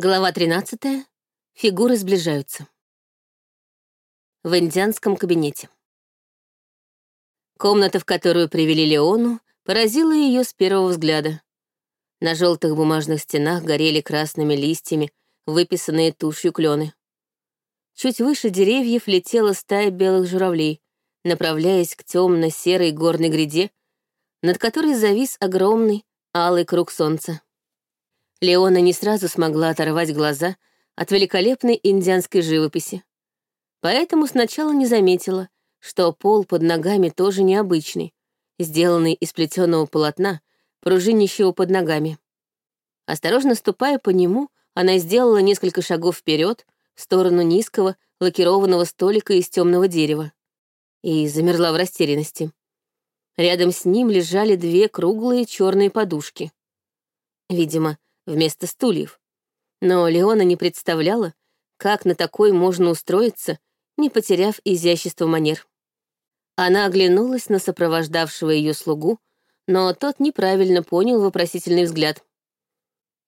Глава 13. Фигуры сближаются. В индианском кабинете. Комната, в которую привели Леону, поразила ее с первого взгляда. На желтых бумажных стенах горели красными листьями выписанные тушью клены. Чуть выше деревьев летела стая белых журавлей, направляясь к темно-серой горной гряде, над которой завис огромный алый круг солнца. Леона не сразу смогла оторвать глаза от великолепной индианской живописи. Поэтому сначала не заметила, что пол под ногами тоже необычный, сделанный из плетеного полотна, пружинящего под ногами. Осторожно ступая по нему, она сделала несколько шагов вперед в сторону низкого лакированного столика из темного дерева и замерла в растерянности. Рядом с ним лежали две круглые черные подушки. Видимо, вместо стульев. Но Леона не представляла, как на такой можно устроиться, не потеряв изящество манер. Она оглянулась на сопровождавшего ее слугу, но тот неправильно понял вопросительный взгляд.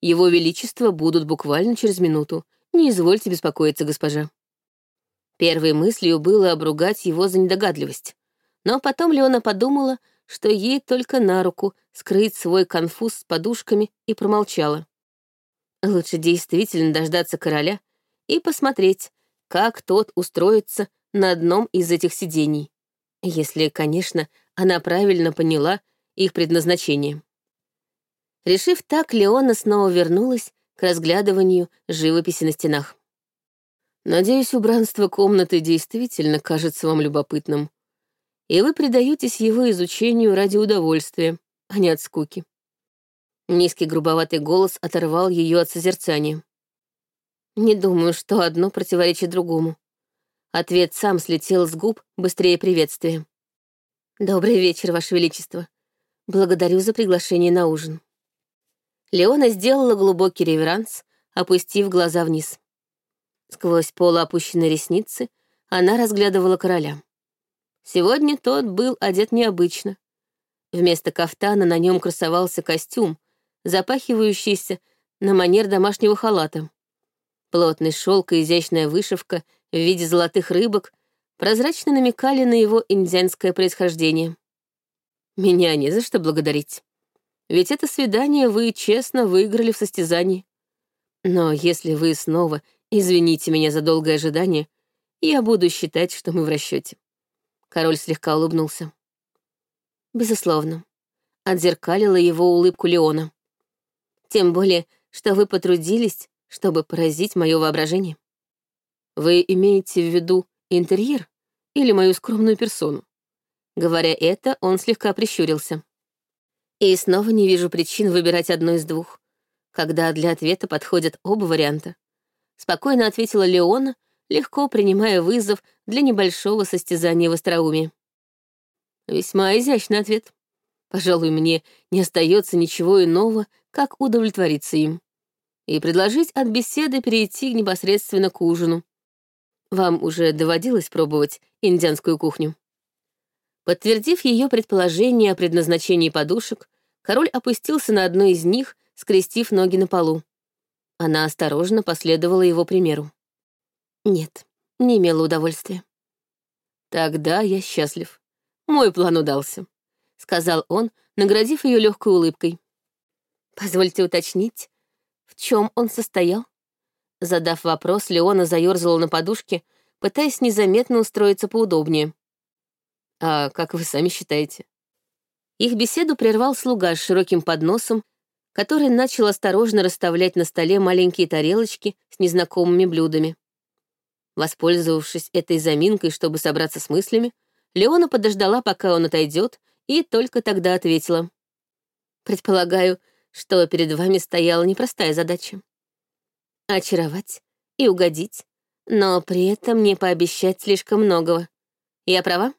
«Его Величество будут буквально через минуту. Не извольте беспокоиться, госпожа». Первой мыслью было обругать его за недогадливость. Но потом Леона подумала, что ей только на руку скрыть свой конфуз с подушками и промолчала. Лучше действительно дождаться короля и посмотреть, как тот устроится на одном из этих сидений. Если, конечно, она правильно поняла их предназначение. Решив так, Леона снова вернулась к разглядыванию живописи на стенах. «Надеюсь, убранство комнаты действительно кажется вам любопытным, и вы предаетесь его изучению ради удовольствия, а не от скуки. Низкий грубоватый голос оторвал ее от созерцания. Не думаю, что одно противоречит другому. Ответ сам слетел с губ быстрее приветствия. «Добрый вечер, Ваше Величество. Благодарю за приглашение на ужин». Леона сделала глубокий реверанс, опустив глаза вниз. Сквозь полуопущенные ресницы она разглядывала короля. Сегодня тот был одет необычно. Вместо кафтана на нем красовался костюм, запахивающийся на манер домашнего халата. Плотный шелк и изящная вышивка в виде золотых рыбок прозрачно намекали на его индианское происхождение. Меня не за что благодарить. Ведь это свидание вы честно выиграли в состязании. Но если вы снова извините меня за долгое ожидание, я буду считать, что мы в расчете. Король слегка улыбнулся. Безусловно. Отзеркалила его улыбку Леона. Тем более, что вы потрудились, чтобы поразить мое воображение. Вы имеете в виду интерьер или мою скромную персону? Говоря это, он слегка прищурился. И снова не вижу причин выбирать одно из двух, когда для ответа подходят оба варианта. Спокойно ответила Леона, легко принимая вызов для небольшого состязания в остроумии. Весьма изящный ответ. Пожалуй, мне не остается ничего иного, как удовлетвориться им. И предложить от беседы перейти непосредственно к ужину. Вам уже доводилось пробовать индианскую кухню? Подтвердив ее предположение о предназначении подушек, король опустился на одну из них, скрестив ноги на полу. Она осторожно последовала его примеру. Нет, не имела удовольствия. Тогда я счастлив. Мой план удался сказал он, наградив ее легкой улыбкой. Позвольте уточнить, в чем он состоял? Задав вопрос, Леона заерзала на подушке, пытаясь незаметно устроиться поудобнее. А как вы сами считаете? Их беседу прервал слуга с широким подносом, который начал осторожно расставлять на столе маленькие тарелочки с незнакомыми блюдами. Воспользовавшись этой заминкой, чтобы собраться с мыслями, Леона подождала, пока он отойдет, и только тогда ответила. «Предполагаю, что перед вами стояла непростая задача. Очаровать и угодить, но при этом не пообещать слишком многого. Я права?»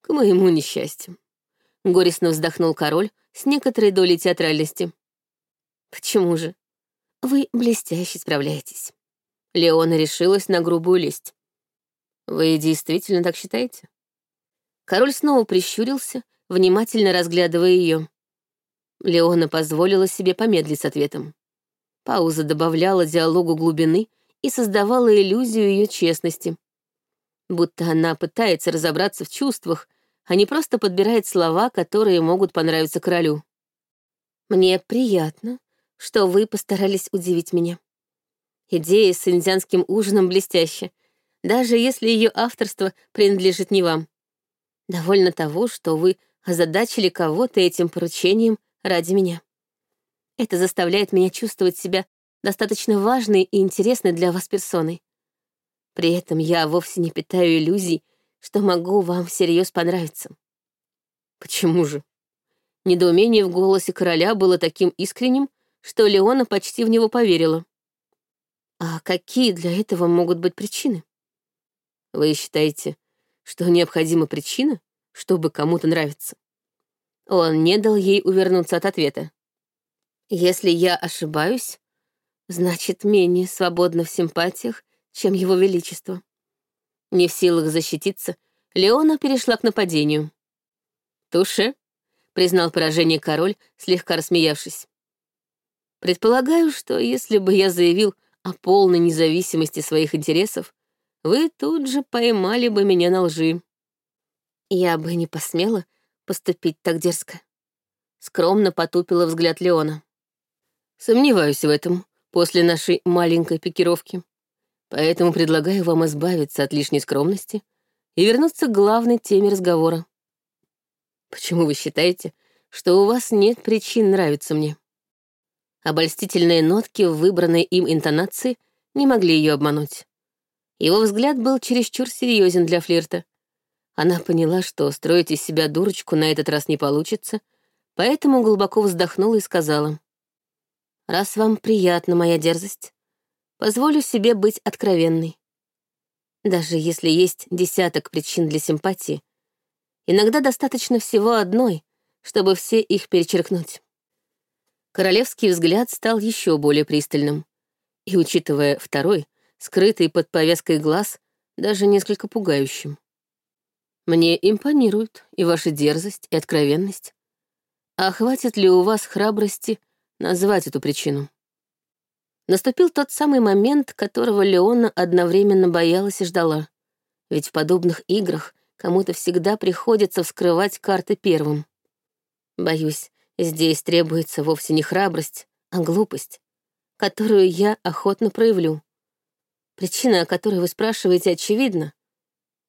«К моему несчастью», — горестно вздохнул король с некоторой долей театральности. «Почему же? Вы блестяще справляетесь». Леона решилась на грубую лесть. «Вы действительно так считаете?» Король снова прищурился, внимательно разглядывая ее. Леона позволила себе помедлить с ответом. Пауза добавляла диалогу глубины и создавала иллюзию ее честности. Будто она пытается разобраться в чувствах, а не просто подбирает слова, которые могут понравиться королю. «Мне приятно, что вы постарались удивить меня. Идея с индианским ужином блестящая, даже если ее авторство принадлежит не вам. Довольно того, что вы озадачили кого-то этим поручением ради меня. Это заставляет меня чувствовать себя достаточно важной и интересной для вас персоной. При этом я вовсе не питаю иллюзий, что могу вам всерьез понравиться. Почему же? Недоумение в голосе короля было таким искренним, что Леона почти в него поверила. А какие для этого могут быть причины? Вы считаете, что необходима причина, чтобы кому-то нравиться? Он не дал ей увернуться от ответа. Если я ошибаюсь, значит, менее свободна в симпатиях, чем его величество. Не в силах защититься, Леона перешла к нападению. «Туше», — признал поражение король, слегка рассмеявшись. «Предполагаю, что если бы я заявил о полной независимости своих интересов, вы тут же поймали бы меня на лжи». «Я бы не посмела поступить так дерзко», — скромно потупила взгляд Леона. Сомневаюсь в этом после нашей маленькой пикировки. Поэтому предлагаю вам избавиться от лишней скромности и вернуться к главной теме разговора. Почему вы считаете, что у вас нет причин нравиться мне? Обольстительные нотки в выбранной им интонации не могли ее обмануть. Его взгляд был чересчур серьезен для флирта. Она поняла, что строить из себя дурочку на этот раз не получится, поэтому глубоко вздохнула и сказала — раз вам приятна моя дерзость, позволю себе быть откровенной. Даже если есть десяток причин для симпатии, иногда достаточно всего одной, чтобы все их перечеркнуть. Королевский взгляд стал еще более пристальным, и, учитывая второй, скрытый под повязкой глаз, даже несколько пугающим. Мне импонируют и ваша дерзость, и откровенность. А хватит ли у вас храбрости назвать эту причину. Наступил тот самый момент, которого Леона одновременно боялась и ждала. Ведь в подобных играх кому-то всегда приходится вскрывать карты первым. Боюсь, здесь требуется вовсе не храбрость, а глупость, которую я охотно проявлю. Причина, о которой вы спрашиваете, очевидна.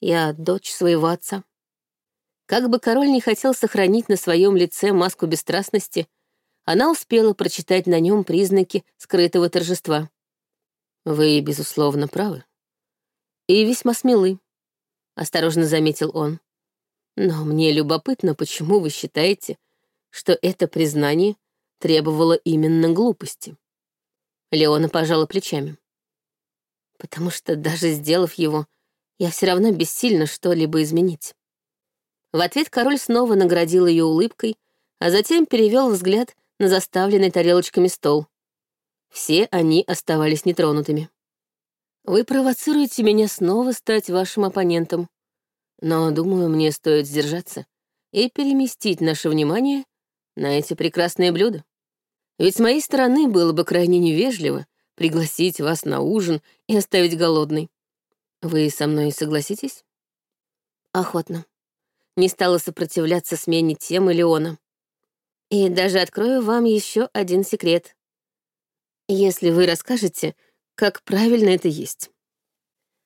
Я дочь своего отца. Как бы король не хотел сохранить на своем лице маску бесстрастности, она успела прочитать на нем признаки скрытого торжества. «Вы, безусловно, правы. И весьма смелы», — осторожно заметил он. «Но мне любопытно, почему вы считаете, что это признание требовало именно глупости?» Леона пожала плечами. «Потому что даже сделав его, я все равно бессильно что-либо изменить». В ответ король снова наградил ее улыбкой, а затем перевел взгляд на заставленный тарелочками стол. Все они оставались нетронутыми. «Вы провоцируете меня снова стать вашим оппонентом. Но, думаю, мне стоит сдержаться и переместить наше внимание на эти прекрасные блюда. Ведь с моей стороны было бы крайне невежливо пригласить вас на ужин и оставить голодной. Вы со мной согласитесь?» «Охотно». Не стала сопротивляться смене темы Леона. И даже открою вам еще один секрет. Если вы расскажете, как правильно это есть.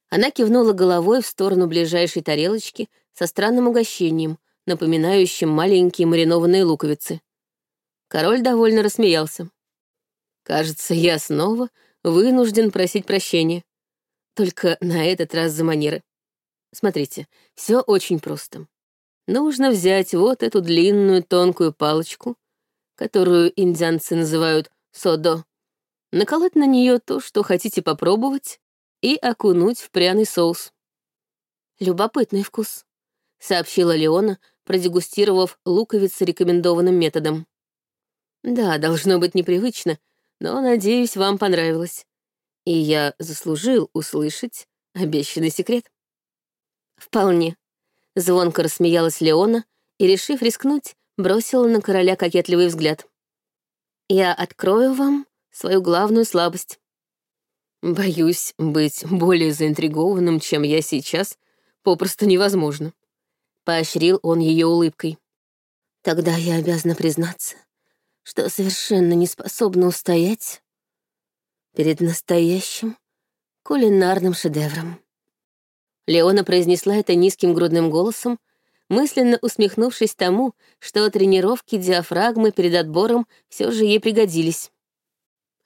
Она кивнула головой в сторону ближайшей тарелочки со странным угощением, напоминающим маленькие маринованные луковицы. Король довольно рассмеялся. «Кажется, я снова вынужден просить прощения. Только на этот раз за манеры. Смотрите, все очень просто. Нужно взять вот эту длинную тонкую палочку, которую индианцы называют содо, наколоть на нее то, что хотите попробовать, и окунуть в пряный соус. «Любопытный вкус», — сообщила Леона, продегустировав луковицы рекомендованным методом. «Да, должно быть непривычно, но, надеюсь, вам понравилось. И я заслужил услышать обещанный секрет». «Вполне», Звонко рассмеялась Леона и, решив рискнуть, бросила на короля кокетливый взгляд. «Я открою вам свою главную слабость. Боюсь, быть более заинтригованным, чем я сейчас, попросту невозможно. Поощрил он ее улыбкой. Тогда я обязана признаться, что совершенно не способна устоять перед настоящим кулинарным шедевром. Леона произнесла это низким грудным голосом, мысленно усмехнувшись тому, что тренировки диафрагмы перед отбором все же ей пригодились.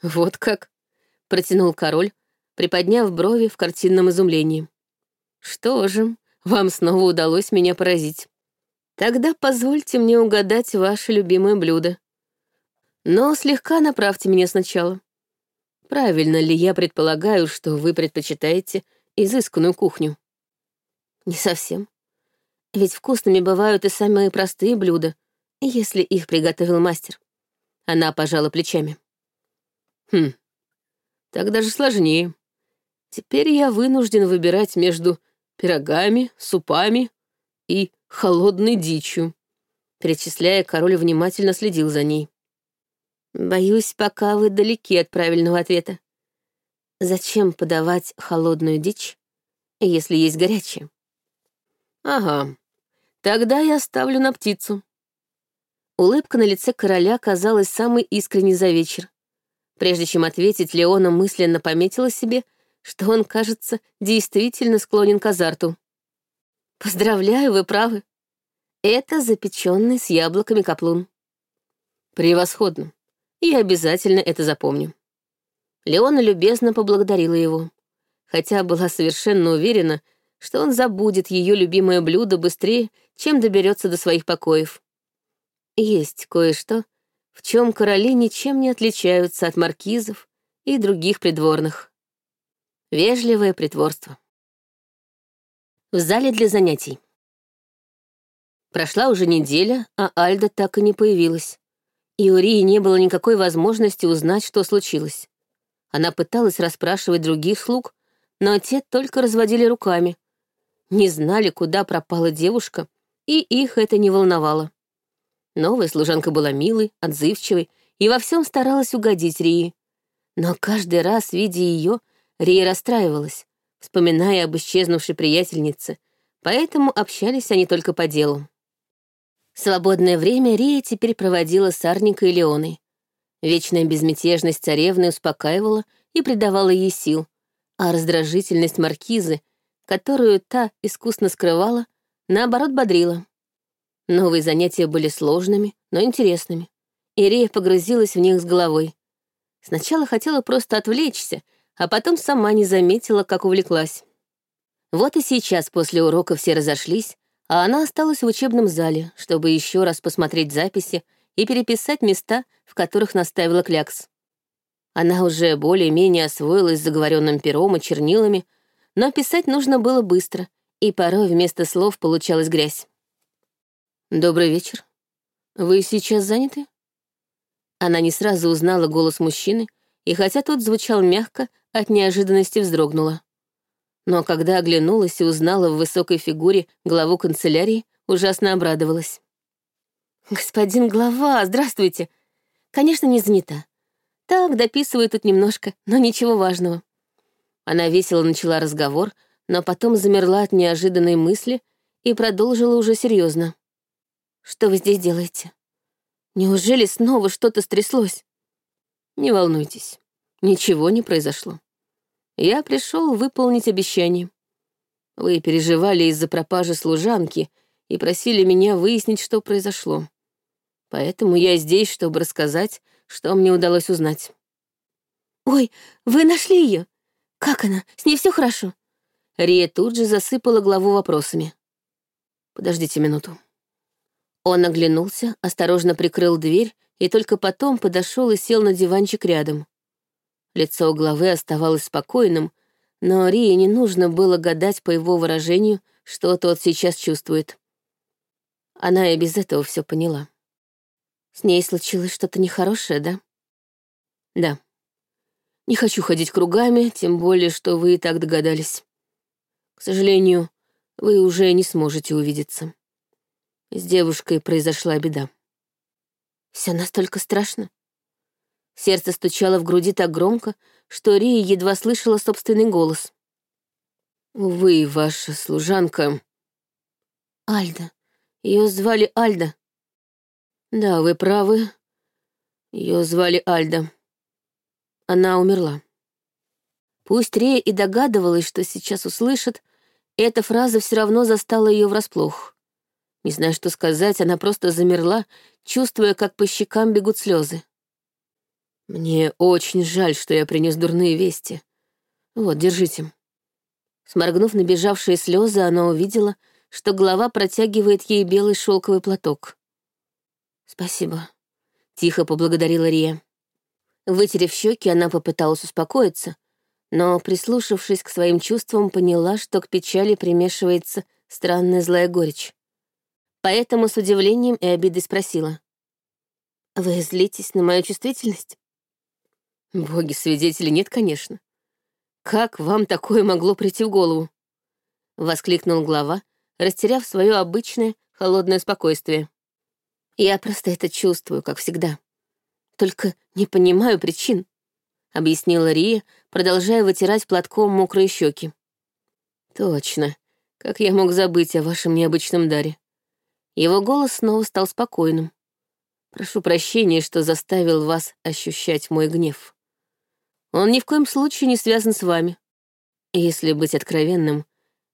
«Вот как?» — протянул король, приподняв брови в картинном изумлении. «Что же, вам снова удалось меня поразить. Тогда позвольте мне угадать ваше любимое блюдо. Но слегка направьте меня сначала. Правильно ли я предполагаю, что вы предпочитаете изысканную кухню? Не совсем. Ведь вкусными бывают и самые простые блюда, если их приготовил мастер. Она пожала плечами. Хм, тогда же сложнее. Теперь я вынужден выбирать между пирогами, супами и холодной дичью. Перечисляя, король внимательно следил за ней. Боюсь, пока вы далеки от правильного ответа. Зачем подавать холодную дичь, если есть горячая? Ага, тогда я ставлю на птицу. Улыбка на лице короля казалась самой искренней за вечер. Прежде чем ответить, Леона мысленно пометила себе, что он, кажется, действительно склонен к азарту. «Поздравляю, вы правы. Это запеченный с яблоками каплун». «Превосходно и обязательно это запомню». Леона любезно поблагодарила его, хотя была совершенно уверена, что он забудет ее любимое блюдо быстрее, чем доберется до своих покоев. Есть кое-что, в чем короли ничем не отличаются от маркизов и других придворных. Вежливое притворство. В зале для занятий. Прошла уже неделя, а Альда так и не появилась и у Рии не было никакой возможности узнать, что случилось. Она пыталась расспрашивать других слуг, но те только разводили руками. Не знали, куда пропала девушка, и их это не волновало. Новая служанка была милой, отзывчивой и во всем старалась угодить Рии. Но каждый раз, видя ее, Рия расстраивалась, вспоминая об исчезнувшей приятельнице, поэтому общались они только по делу. Свободное время Рия теперь проводила с Арникой и Леоной. Вечная безмятежность царевны успокаивала и придавала ей сил, а раздражительность маркизы, которую та искусно скрывала, наоборот бодрила. Новые занятия были сложными, но интересными, и Рия погрузилась в них с головой. Сначала хотела просто отвлечься, а потом сама не заметила, как увлеклась. Вот и сейчас после урока все разошлись, а она осталась в учебном зале, чтобы еще раз посмотреть записи и переписать места, в которых наставила клякс. Она уже более-менее освоилась с заговоренным пером и чернилами, но писать нужно было быстро, и порой вместо слов получалась грязь. «Добрый вечер. Вы сейчас заняты?» Она не сразу узнала голос мужчины, и хотя тот звучал мягко, от неожиданности вздрогнула но когда оглянулась и узнала в высокой фигуре главу канцелярии, ужасно обрадовалась. «Господин глава, здравствуйте! Конечно, не занята. Так, дописываю тут немножко, но ничего важного». Она весело начала разговор, но потом замерла от неожиданной мысли и продолжила уже серьезно. «Что вы здесь делаете? Неужели снова что-то стряслось?» «Не волнуйтесь, ничего не произошло. Я пришел выполнить обещание. Вы переживали из-за пропажи служанки и просили меня выяснить, что произошло. Поэтому я здесь, чтобы рассказать, что мне удалось узнать. «Ой, вы нашли ее? Как она? С ней все хорошо?» Рия тут же засыпала главу вопросами. «Подождите минуту». Он оглянулся, осторожно прикрыл дверь и только потом подошел и сел на диванчик рядом. Лицо главы оставалось спокойным, но Рии не нужно было гадать по его выражению, что тот сейчас чувствует. Она и без этого все поняла. С ней случилось что-то нехорошее, да? Да. Не хочу ходить кругами, тем более, что вы и так догадались. К сожалению, вы уже не сможете увидеться. С девушкой произошла беда. Все настолько страшно? Сердце стучало в груди так громко, что Рия едва слышала собственный голос. «Вы, ваша служанка...» «Альда. Ее звали Альда». «Да, вы правы. Ее звали Альда. Она умерла». Пусть Рия и догадывалась, что сейчас услышит, эта фраза все равно застала ее врасплох. Не зная, что сказать, она просто замерла, чувствуя, как по щекам бегут слезы. «Мне очень жаль, что я принес дурные вести. Вот, держите». Сморгнув набежавшие слезы, она увидела, что голова протягивает ей белый шелковый платок. «Спасибо», — тихо поблагодарила Рия. Вытерев щеки, она попыталась успокоиться, но, прислушавшись к своим чувствам, поняла, что к печали примешивается странная злая горечь. Поэтому с удивлением и обидой спросила. «Вы злитесь на мою чувствительность?» «Боги-свидетели нет, конечно. Как вам такое могло прийти в голову?» Воскликнул глава, растеряв свое обычное холодное спокойствие. «Я просто это чувствую, как всегда. Только не понимаю причин», — объяснила Рия, продолжая вытирать платком мокрые щеки. «Точно. Как я мог забыть о вашем необычном даре?» Его голос снова стал спокойным. «Прошу прощения, что заставил вас ощущать мой гнев. Он ни в коем случае не связан с вами. Если быть откровенным,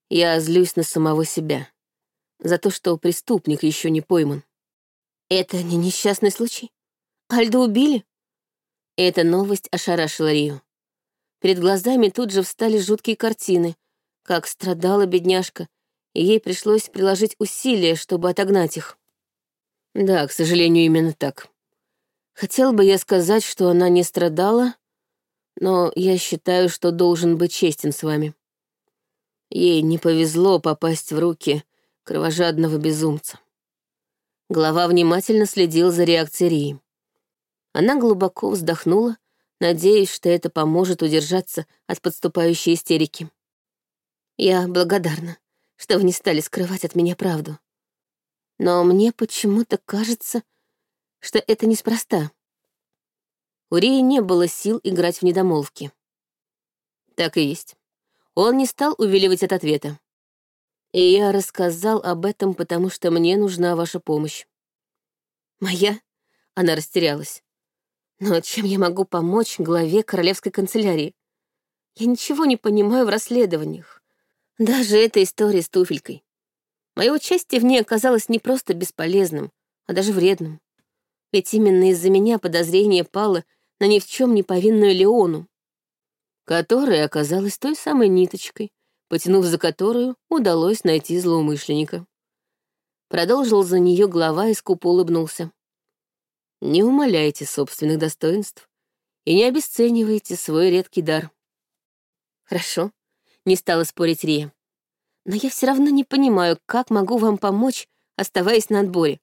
я злюсь на самого себя. За то, что преступник еще не пойман. Это не несчастный случай? Альду убили? Эта новость ошарашила Рию. Перед глазами тут же встали жуткие картины, как страдала бедняжка, и ей пришлось приложить усилия, чтобы отогнать их. Да, к сожалению, именно так. Хотел бы я сказать, что она не страдала, но я считаю, что должен быть честен с вами. Ей не повезло попасть в руки кровожадного безумца. Глава внимательно следил за реакцией Рии. Она глубоко вздохнула, надеясь, что это поможет удержаться от подступающей истерики. «Я благодарна, что вы не стали скрывать от меня правду. Но мне почему-то кажется, что это неспроста. У Рии не было сил играть в недомолвки. Так и есть. Он не стал увиливать от ответа. И я рассказал об этом, потому что мне нужна ваша помощь. Моя? Она растерялась. Но чем я могу помочь главе королевской канцелярии? Я ничего не понимаю в расследованиях. Даже эта история с туфелькой. Мое участие в ней оказалось не просто бесполезным, а даже вредным. Ведь именно из-за меня подозрение пало на ни в чем не повинную Леону, которая оказалась той самой ниточкой, потянув за которую удалось найти злоумышленника. Продолжил за нее глава и скупо улыбнулся. Не умаляйте собственных достоинств и не обесценивайте свой редкий дар. Хорошо, не стала спорить Рия. Но я все равно не понимаю, как могу вам помочь, оставаясь на отборе.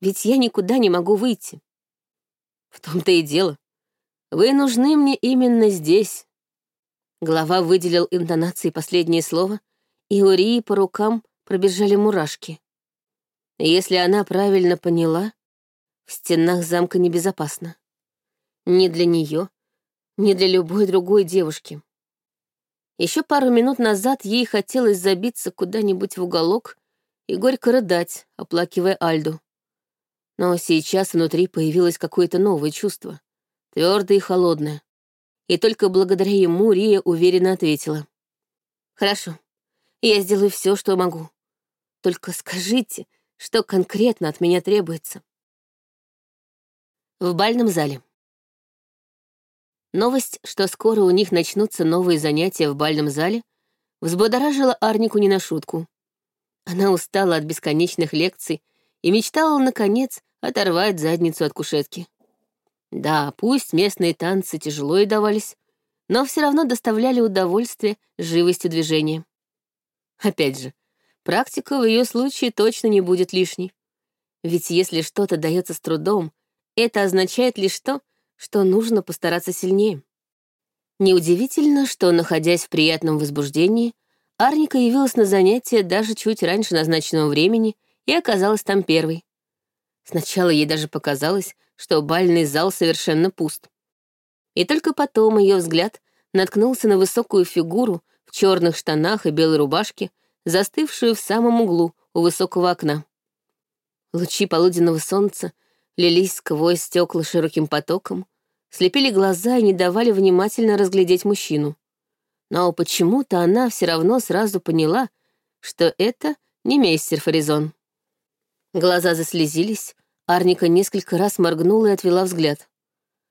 Ведь я никуда не могу выйти. В том-то и дело. Вы нужны мне именно здесь. Глава выделил интонацией последнее слово, и у Рии по рукам пробежали мурашки. Если она правильно поняла, в стенах замка небезопасно. Ни для нее, ни для любой другой девушки. Еще пару минут назад ей хотелось забиться куда-нибудь в уголок и горько рыдать, оплакивая Альду. Но сейчас внутри появилось какое-то новое чувство, твердое и холодное. И только благодаря ему Рия уверенно ответила. «Хорошо, я сделаю все, что могу. Только скажите, что конкретно от меня требуется». В бальном зале. Новость, что скоро у них начнутся новые занятия в бальном зале, взбодоражила Арнику не на шутку. Она устала от бесконечных лекций и мечтала, наконец, оторвать задницу от кушетки. Да, пусть местные танцы тяжело и давались, но все равно доставляли удовольствие живостью движения. Опять же, практика в ее случае точно не будет лишней. Ведь если что-то дается с трудом, это означает лишь то, что нужно постараться сильнее. Неудивительно, что, находясь в приятном возбуждении, Арника явилась на занятие даже чуть раньше назначенного времени и оказалась там первой. Сначала ей даже показалось, что бальный зал совершенно пуст. И только потом ее взгляд наткнулся на высокую фигуру в черных штанах и белой рубашке, застывшую в самом углу у высокого окна. Лучи полуденного солнца лились сквозь стекла широким потоком, слепили глаза и не давали внимательно разглядеть мужчину. Но почему-то она все равно сразу поняла, что это не мейстер Фаризон. Глаза заслезились, Арника несколько раз моргнула и отвела взгляд.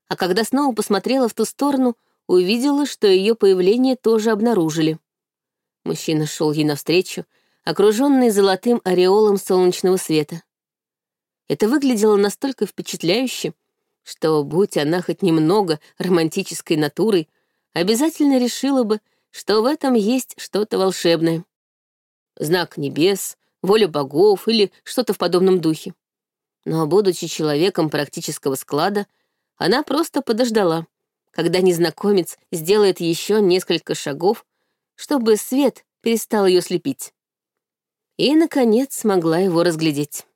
А когда снова посмотрела в ту сторону, увидела, что ее появление тоже обнаружили. Мужчина шел ей навстречу, окруженный золотым ореолом солнечного света. Это выглядело настолько впечатляюще, что, будь она хоть немного романтической натурой, обязательно решила бы, что в этом есть что-то волшебное. Знак небес, воля богов или что-то в подобном духе. Но, будучи человеком практического склада, она просто подождала, когда незнакомец сделает еще несколько шагов, чтобы свет перестал ее слепить. И, наконец, смогла его разглядеть.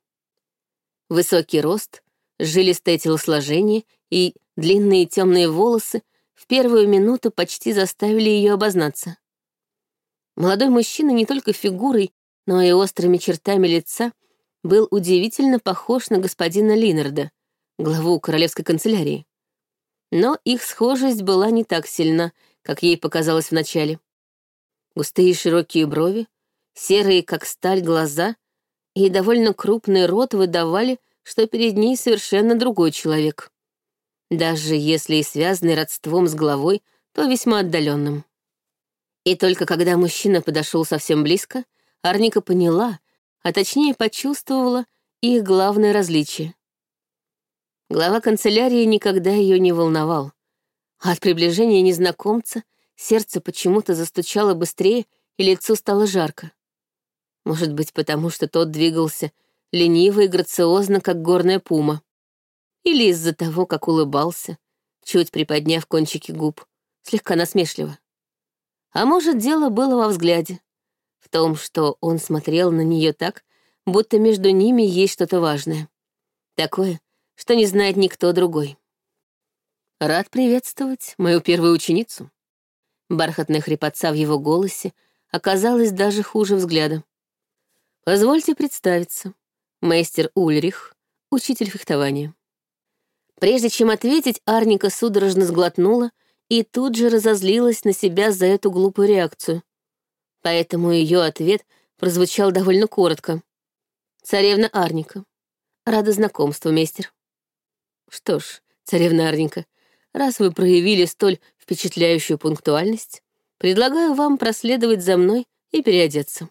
Высокий рост, жилистое телосложение и длинные темные волосы в первую минуту почти заставили ее обознаться. Молодой мужчина не только фигурой, но и острыми чертами лица был удивительно похож на господина Линнарда, главу королевской канцелярии. Но их схожесть была не так сильна, как ей показалось вначале. Густые широкие брови, серые, как сталь, глаза и довольно крупный рот выдавали, что перед ней совершенно другой человек. Даже если и связанный родством с главой, то весьма отдаленным. И только когда мужчина подошел совсем близко, Арника поняла, а точнее почувствовала их главное различие. Глава канцелярии никогда ее не волновал. А от приближения незнакомца сердце почему-то застучало быстрее, и лицу стало жарко. Может быть, потому что тот двигался лениво и грациозно, как горная пума. Или из-за того, как улыбался, чуть приподняв кончики губ, слегка насмешливо. А может, дело было во взгляде, в том, что он смотрел на нее так, будто между ними есть что-то важное. Такое, что не знает никто другой. Рад приветствовать мою первую ученицу. Бархатная хрипотца в его голосе оказалась даже хуже взгляда. Позвольте представиться. Мастер Ульрих, учитель фехтования. Прежде чем ответить, Арника судорожно сглотнула и тут же разозлилась на себя за эту глупую реакцию. Поэтому ее ответ прозвучал довольно коротко. «Царевна Арника. Рада знакомству, мастер». Что ж, царевна Арненька, раз вы проявили столь впечатляющую пунктуальность, предлагаю вам проследовать за мной и переодеться.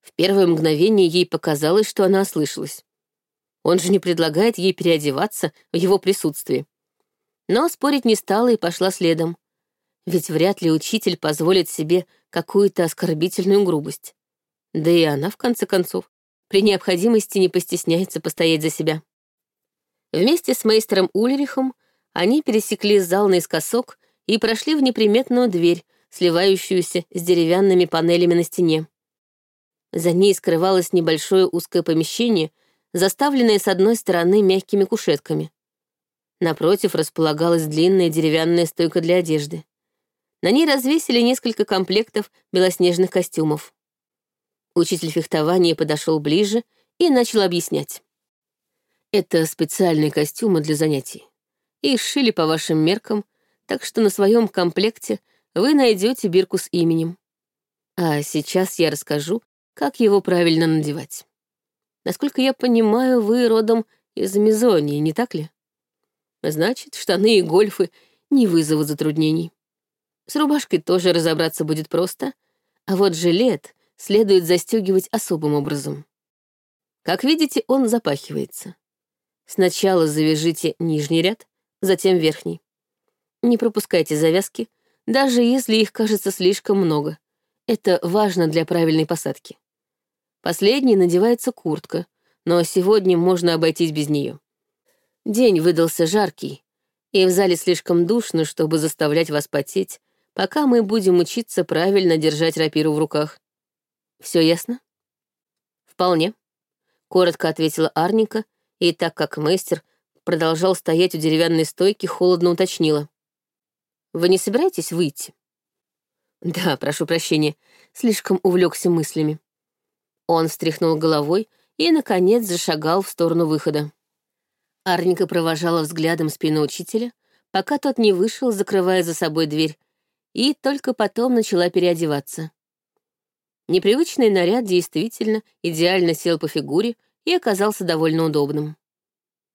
В первое мгновение ей показалось, что она ослышалась. Он же не предлагает ей переодеваться в его присутствии. Но спорить не стала и пошла следом. Ведь вряд ли учитель позволит себе какую-то оскорбительную грубость. Да и она, в конце концов, при необходимости не постесняется постоять за себя. Вместе с мейстером Ульрихом они пересекли зал наискосок и прошли в неприметную дверь, сливающуюся с деревянными панелями на стене. За ней скрывалось небольшое узкое помещение, заставленное с одной стороны мягкими кушетками. Напротив располагалась длинная деревянная стойка для одежды. На ней развесили несколько комплектов белоснежных костюмов. Учитель фехтования подошел ближе и начал объяснять. Это специальные костюмы для занятий. Их сшили по вашим меркам, так что на своем комплекте вы найдете бирку с именем. А сейчас я расскажу, как его правильно надевать. Насколько я понимаю, вы родом из Амазонии, не так ли? Значит, штаны и гольфы не вызовут затруднений. С рубашкой тоже разобраться будет просто, а вот жилет следует застегивать особым образом. Как видите, он запахивается. Сначала завяжите нижний ряд, затем верхний. Не пропускайте завязки, даже если их кажется слишком много. Это важно для правильной посадки. Последней надевается куртка, но сегодня можно обойтись без нее. День выдался жаркий, и в зале слишком душно, чтобы заставлять вас потеть, пока мы будем учиться правильно держать рапиру в руках. Все ясно? Вполне. Коротко ответила Арника, и так как мастер продолжал стоять у деревянной стойки, холодно уточнила. «Вы не собираетесь выйти?» «Да, прошу прощения, слишком увлекся мыслями». Он встряхнул головой и, наконец, зашагал в сторону выхода. Арника провожала взглядом спину учителя, пока тот не вышел, закрывая за собой дверь, и только потом начала переодеваться. Непривычный наряд действительно идеально сел по фигуре и оказался довольно удобным.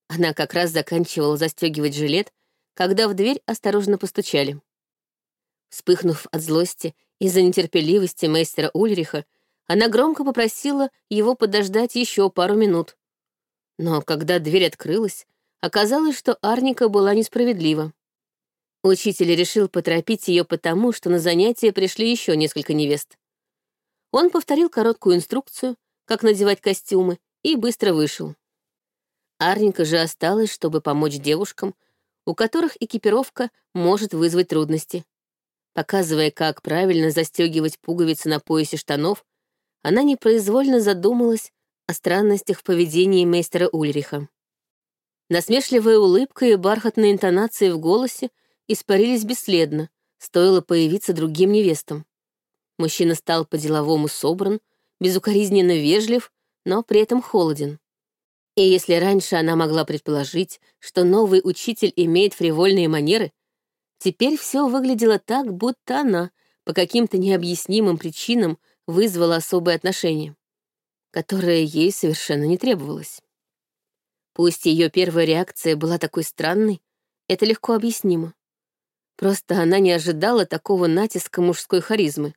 Она как раз заканчивала застегивать жилет, когда в дверь осторожно постучали. Вспыхнув от злости из-за нетерпеливости мастера Ульриха, она громко попросила его подождать еще пару минут. Но когда дверь открылась, оказалось, что Арника была несправедлива. Учитель решил поторопить ее потому, что на занятие пришли еще несколько невест. Он повторил короткую инструкцию, как надевать костюмы, и быстро вышел. Арника же осталась, чтобы помочь девушкам, у которых экипировка может вызвать трудности. Показывая, как правильно застегивать пуговицы на поясе штанов, она непроизвольно задумалась о странностях в поведении мейстера Ульриха. Насмешливая улыбка и бархатные интонации в голосе испарились бесследно, стоило появиться другим невестам. Мужчина стал по-деловому собран, безукоризненно вежлив, но при этом холоден. И если раньше она могла предположить, что новый учитель имеет фривольные манеры, теперь все выглядело так, будто она по каким-то необъяснимым причинам вызвала особое отношение, которое ей совершенно не требовалось. Пусть ее первая реакция была такой странной, это легко объяснимо. Просто она не ожидала такого натиска мужской харизмы.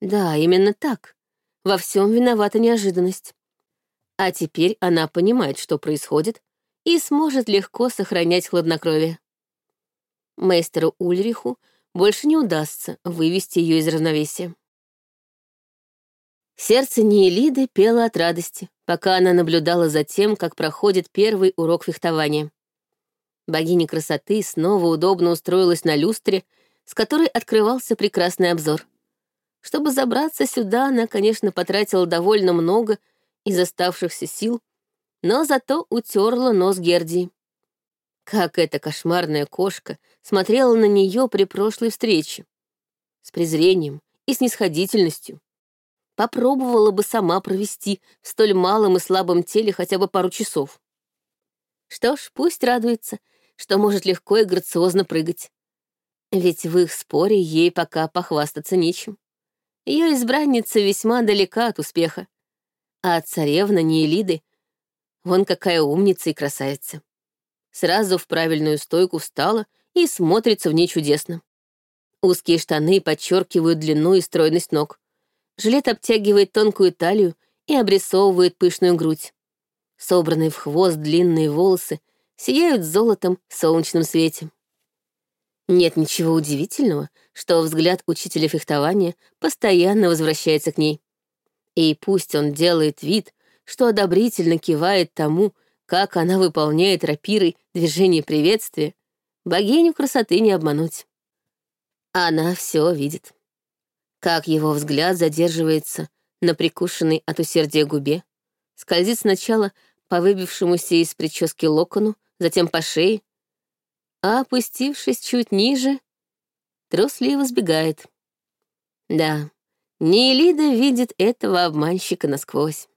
Да, именно так. Во всем виновата неожиданность. А теперь она понимает, что происходит, и сможет легко сохранять хладнокровие. Мейстеру Ульриху больше не удастся вывести ее из равновесия. Сердце Неэлиды пело от радости, пока она наблюдала за тем, как проходит первый урок фехтования. Богиня красоты снова удобно устроилась на люстре, с которой открывался прекрасный обзор. Чтобы забраться сюда, она, конечно, потратила довольно много из оставшихся сил, но зато утерла нос Гердии. Как эта кошмарная кошка смотрела на нее при прошлой встрече. С презрением и снисходительностью попробовала бы сама провести в столь малом и слабом теле хотя бы пару часов. Что ж, пусть радуется, что может легко и грациозно прыгать. Ведь в их споре ей пока похвастаться нечем. Ее избранница весьма далека от успеха. А царевна Неэлиды, вон какая умница и красавица. Сразу в правильную стойку встала и смотрится в ней чудесно. Узкие штаны подчеркивают длину и стройность ног. Жилет обтягивает тонкую талию и обрисовывает пышную грудь. Собранные в хвост длинные волосы сияют золотом в солнечном свете. Нет ничего удивительного, что взгляд учителя фехтования постоянно возвращается к ней. И пусть он делает вид, что одобрительно кивает тому, как она выполняет рапирой движение приветствия, богиню красоты не обмануть. Она все видит как его взгляд задерживается на прикушенной от усердия губе, скользит сначала по выбившемуся из прически локону, затем по шее, а, опустившись чуть ниже, трусливо сбегает. Да, Неэлида видит этого обманщика насквозь.